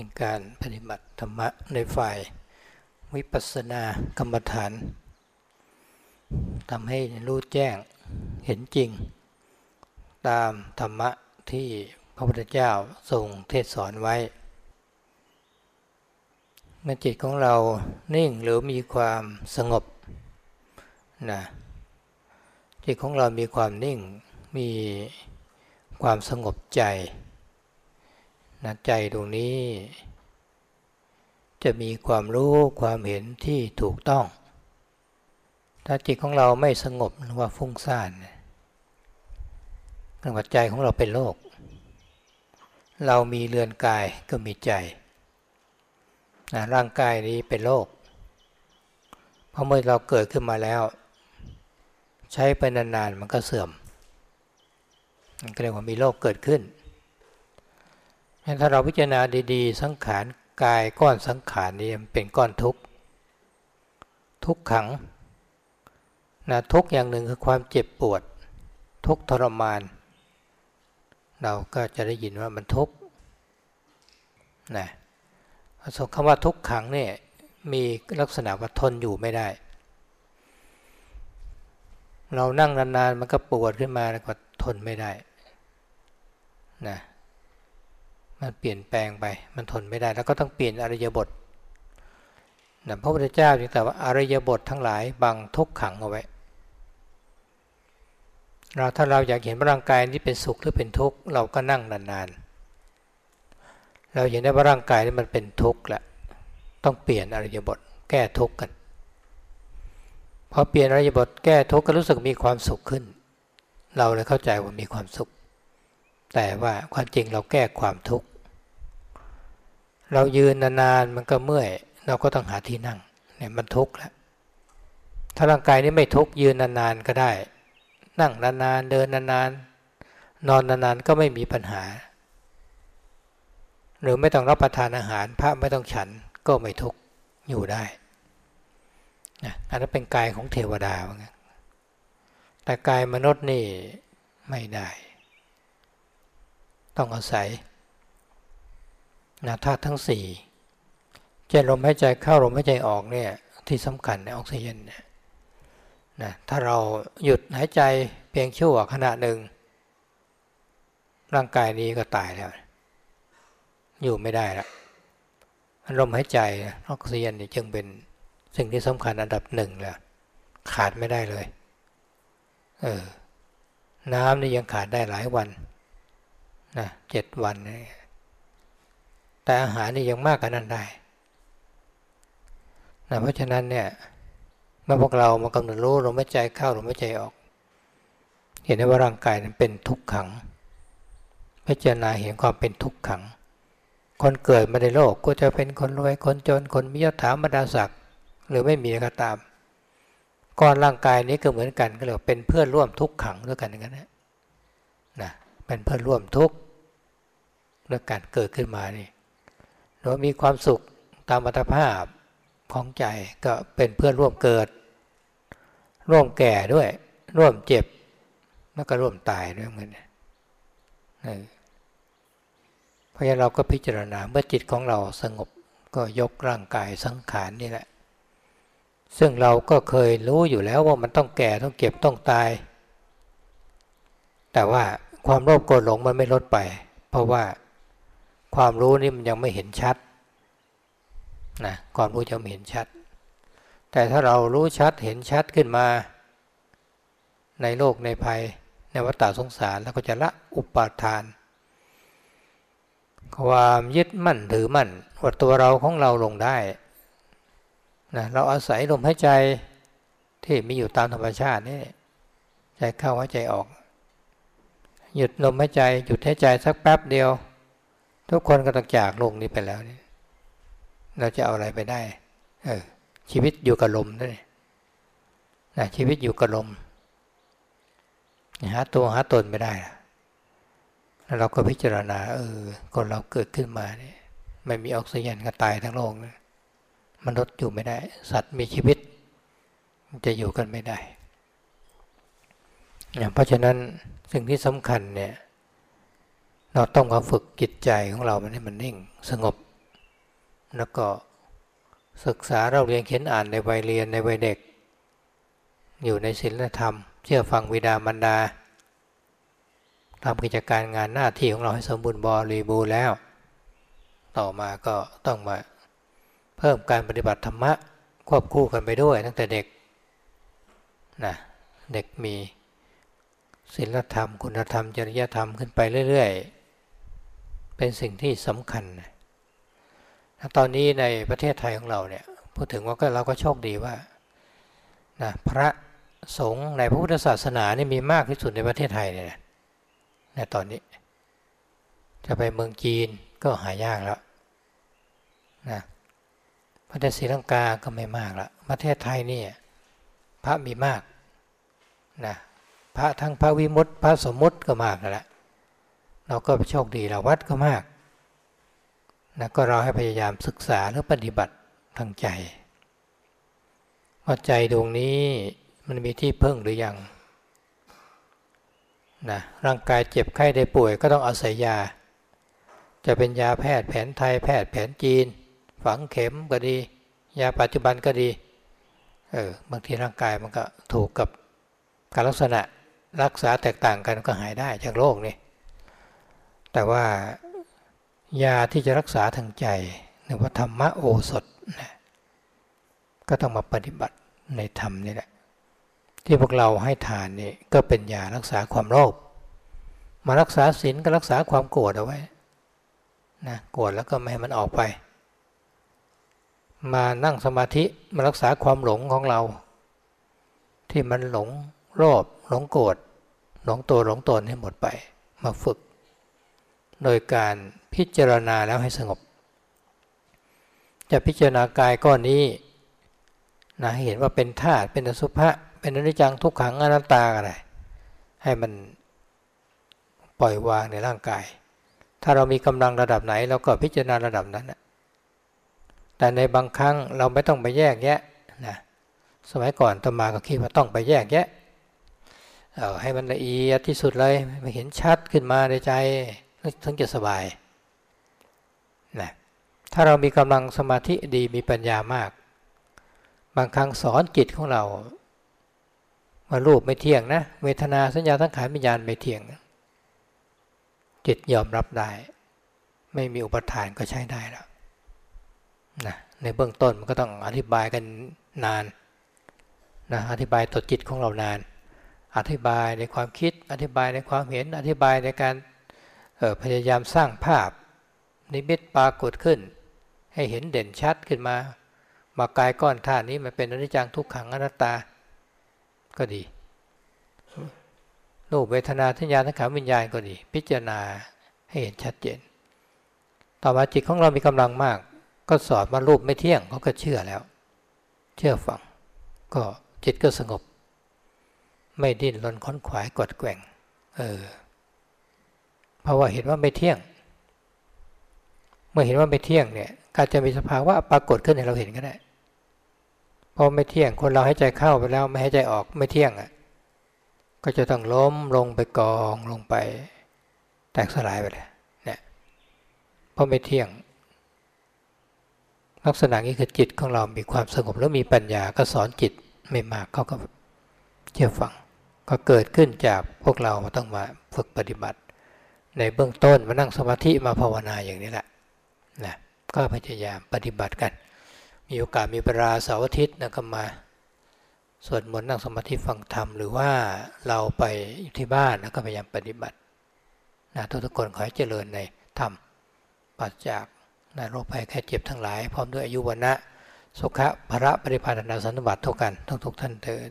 เป็นการปฏิบัติธรรมะในฝ่ายวิปัสสนากรรมฐานทำให้รู้แจ้งเห็นจริง ตามธรรมะที่พระพุทธเจ้าทรงเทศสอนไว้ เมื่อจิตของเรานิ่งหรือมีความสงบนะจิตของเรามีความนิ่งมีความสงบใจ นะใจตรงนี้ จะมีความรู้ความเห็นที่ถูกต้อง ถ้าจิตของเราไม่สงบหรือว่าฟุ้งซ่านเรื่องใจของเราเป็นโลกเรามีเรือนกายก็มีใจนะร่างกายนี้เป็นโลกเพราะเมื่อเราเกิดขึ้นมาแล้ว ใช้ไปนานๆมันก็เสื่อมมันก็เรียกว่ามีโลกเกิดขึ้น ถ้าเราพิจารณาดีๆ สังขารกายก้อนสังขารนี้เป็นก้อนทุกข์ทุกขังนะทุกอย่างหนึ่งคือความเจ็บปวด ทุกทรมาน เราก็จะได้ยินว่ามันทุกข์นะคำว่าทุกขังเนี่ยมีลักษณะว่าทนอยู่ไม่ได้ เรานั่งนานๆมันก็ปวดขึ้นมาแล้วก็ทนไม่ได้นะ มันเปลี่ยนแปลงไป มันทนไม่ได้ แล้วก็ต้องเปลี่ยนอริยบทนะพระพุทธเจ้าจึงแต่ว่าอริยบททั้งหลายบังทุกขังเอาไว้ เราถ้าเราอยากเห็นร่างกายนี้เป็นสุขหรือเป็นทุกข์เราก็นั่งนานๆ เราเห็นได้ว่าร่างกายนี้มันเป็นทุกข์และต้องเปลี่ยนอริยบทแก้ทุกข์กันพอเปลี่ยนอริยบทแก้ทุกข์ก็รู้สึกมีความสุขขึ้น เราเลยเข้าใจว่ามีความสุข แต่ว่าความจริงเราแก้ความทุกข์ เรายืนนานๆมันก็เมื่อย เราก็ต้องหาที่นั่งเนี่ยมันทุกข์แล้วถ้าร่างกายนี้ไม่ทุกข์ยืนนานๆก็ได้ นั่งนานๆเดินนานๆนอนนานๆก็ไม่มีปัญหา หรือไม่ต้องรับประทานอาหาร พระไม่ต้องฉันก็ไม่ทุกข์อยู่ได้นะอันนั้นเป็นกายของเทวดาว่างั้นแต่กายมนุษย์นี่ไม่ได้ ต้องอาศัยนะธาตุทั้งสี่เช่นลมหายใจเข้าลมหายใจออกเนี่ยที่สำคัญในออกซิเจนเนี่ยนะถ้าเราหยุดหายใจเพียงชั่วขณะหนึ่ง ร่างกายนี้ก็ตายแล้ว อยู่ไม่ได้ละลมหายใจออกซิเจนนี่จึงเป็นสิ่งที่สำคัญอันดับหนึ่งเลยขาดไม่ได้เลย เออ น้ำนี่ยังขาดได้หลายวัน นะเจ็ดวันนี่แต่อาหารนี่ยังมากกว่านั้นได้นะเพราะฉะนั้นเนี่ยเมื่อพวกเรามากำหนดรู้ลมหายใจเข้าลมหายใจออก เห็นได้ว่าร่างกายนั้นเป็นทุกขังพิจารณาเห็นความเป็นทุกขัง คนเกิดมาในโลกก็จะเป็นคนรวยคนจนคนมียศถาบรรดาศักดิ์หรือไม่มีก็ตามก้อนร่างกายนี้ก็เหมือนกันก็เลยเป็นเพื่อนร่วมทุกขังด้วยกันอย่างนั้นนะ เป็นเพื่อนร่วมทุกข์ด้วยการเกิดขึ้นมานี่เรามีความสุขตามอัตภาพของใจก็เป็นเพื่อนร่วมเกิด ร่วมแก่ด้วย ร่วมเจ็บแล้วก็ร่วมตายด้วยเหมือนเพราะฉะนั้นเราก็พิจารณาเมื่อจิตของเราสงบก็ยกร่างกายสังขารนี่แหละ ซึ่งเราก็เคยรู้อยู่แล้วว่ามันต้องแก่ต้องเก็บต้องตาย แต่ว่า ความโลภโกรธหลงมันไม่ลดไป เพราะว่าความรู้นี่มันยังไม่เห็นชัดนะความรู้จะไม่เห็นชัด แต่ถ้าเรารู้ชัดเห็นชัดขึ้นมา ในโลกในภัย ในวัฏสงสารแล้วก็จะละอุปาทาน ความยึดมั่นถือมั่นว่าตัวเราของเราลงได้นะเราอาศัยลมหายใจที่มีอยู่ตามธรรมชาตินี่ใจเข้าหายใจออก หยุดลมหายใจหยุดหายใจสักแป๊บเดียว ทุกคนก็ต้องจากโลกนี้ไปแล้วนี่เราจะเอาอะไรไปได้ เออ ชีวิตอยู่กับลมด้วยนะชีวิตอยู่กับลมหาตัวหาตนไม่ได้แล้วเราก็พิจารณา เออคนเราเกิดขึ้นมาเนี่ยไม่มีออกซิเจนก็ตายทั้งโลกนะมนุษย์อยู่ไม่ได้ สัตว์มีชีวิต จะอยู่กันไม่ได้ เพราะฉะนั้นสิ่งที่สำคัญเนี่ยเราต้องมาฝึกจิตใจของเรามันให้มันนิ่งสงบ แล้วก็ศึกษาเราเรียนเขียนอ่านในวัยเรียนในวัยเด็ก อยู่ในศีลธรรม เชื่อฟังวิดามันดาทำกิจการงานหน้าที่ของเราให้สมบูรณ์บริบูรณ์แล้ว ต่อมาก็ต้องมาเพิ่มการปฏิบัติธรรมะควบคู่กันไปด้วยตั้งแต่เด็กนะเด็กมี ศีลธรรม คุณธรรม จริยธรรมขึ้นไปเรื่อย ๆ เป็นสิ่งที่สำคัญนะตอนนี้ในประเทศไทยของเราเนี่ยพูดถึงว่าก็เราก็โชคดีว่านะพระสงฆ์ในพระพุทธศาสนานี่มีมากที่สุดในประเทศไทยเนี่ยในตอนนี้ จะไปเมืองจีนก็หายากแล้วนะประเทศศรีลังกาก็ไม่มากละประเทศไทยนี่พระมีมากนะ ระทั้งพระวิมุตติพระสมมุติก็มากแล้วเราก็โชคดีเราวัดก็มากนะก็เราให้พยายามศึกษาหรือปฏิบัติทางใจว่าใจดวงนี้มันมีที่พึ่งหรือยังนะร่างกายเจ็บไข้ได้ป่วยก็ต้องอาศัยยา จะเป็นยาแพทย์แผนไทยแพทย์แผนจีน ฝังเข็มก็ดี ยาปัจจุบันก็ดีเออบางทีร่างกายมันก็ถูกกับการลักษณะ รักษาแตกต่างกันก็หายได้จากโรคนี่แต่ว่ายาที่จะรักษาทางใจหรือว่าธรรมะโอสถนะก็ต้องมาปฏิบัติในธรรมนี่แหละที่พวกเราให้ทานนี่ก็เป็นยารักษาความโลภมารักษาศีลก็รักษาความโกรธเอาไว้นะโกรธแล้วก็ไม่ให้มันออกไป มานั่งสมาธิมารักษาความหลงของเรา ที่มันหลง โลภหลงโกรธหลงตัวหลงตนให้หมดไป มาฝึก โดยการพิจารณาแล้วให้สงบ จะพิจารณากายก้อนนี้นะเห็นว่าเป็นธาตุเป็นอสุภะเป็นอนิจจังทุกขังอนัตตาอะไรให้มันปล่อยวางในร่างกาย ถ้าเรามีกำลังระดับไหนเราก็พิจารณาระดับนั้นแต่ในบางครั้งเราไม่ต้องไปแยกแยะนะสมัยก่อนตมาก็คิดว่าต้องไปแยกแยะ ให้มันละเอียดที่สุดเลยไม่เห็นชัดขึ้นมาในใจถึงจะสบายนะถ้าเรามีกำลังสมาธิดีมีปัญญามาก บางครั้งสอนจิตของเรามารูปไม่เที่ยงนะเวทนาสัญญาทั้งขายวิญญาณไม่เที่ยง จิตยอมรับได้ ไม่มีอุปทานก็ใช้ได้แล้วนะในเบื้องต้นมันก็ต้องอธิบายกันนานนะอธิบายตัวจิตของเรานาน อธิบายในความคิดอธิบายในความเห็นอธิบายในการพยายามสร้างภาพ นิมิตปรากฏขึ้น ให้เห็นเด่นชัดขึ้นมา มากายก้อนธาตุนี้มันเป็นอนิจจังทุกขังอนัตตา ก็ดีรูปเวทนาทัญญาทั้งขาวิญญาณก็ดี พิจารณาให้เห็นชัดเจน ต่อมาจิตของเรามีกำลังมาก ก็สอนว่ารูปไม่เที่ยงเขาก็เชื่อแล้ว เชื่อฟัง ก็จิตก็สงบ ไม่ดิ้นรนค้นขวายกดแกว่ง เออ เพราะว่าเห็นว่าไม่เที่ยง เมื่อเห็นว่าไม่เที่ยงเนี่ยการจะมีสภาวะปรากฏขึ้นให้เราเห็นก็ได้พอไม่เที่ยงคนเราให้ใจเข้าไปแล้วไม่ให้ใจออกไม่เที่ยงอะ ก็จะต้องล้มลงไปกองลงไป แตกสลายไปเลยเนี่ยเพราะไม่เที่ยง ลักษณะนี้คือจิตของเรามีความสงบแล้วมีปัญญาก็สอนจิตไม่มากเขาก็ เชื่อฟัง ก็เกิดขึ้นจากพวกเราต้องมาฝึกปฏิบัติ ในเบื้องต้นมานั่งสมาธิมาภาวนาอย่างนี้แหละนะก็พยายามปฏิบัติกัน มีโอกาสมีเวลาเสาร์อาทิตย์นะก็มาสวดมนต์นั่งสมาธิฟังธรรมหรือว่าเราไปอยู่ที่บ้านนะก็พยายามปฏิบัตินะทุกทุกคนขอให้เจริญในธรรมปัจจากนะโรคภัยแค่เจ็บทั้งหลาย พร้อมด้วยอายุวันะสุขะพระปริพานาสันบัติทุกกันทุกทุกท่านเทิน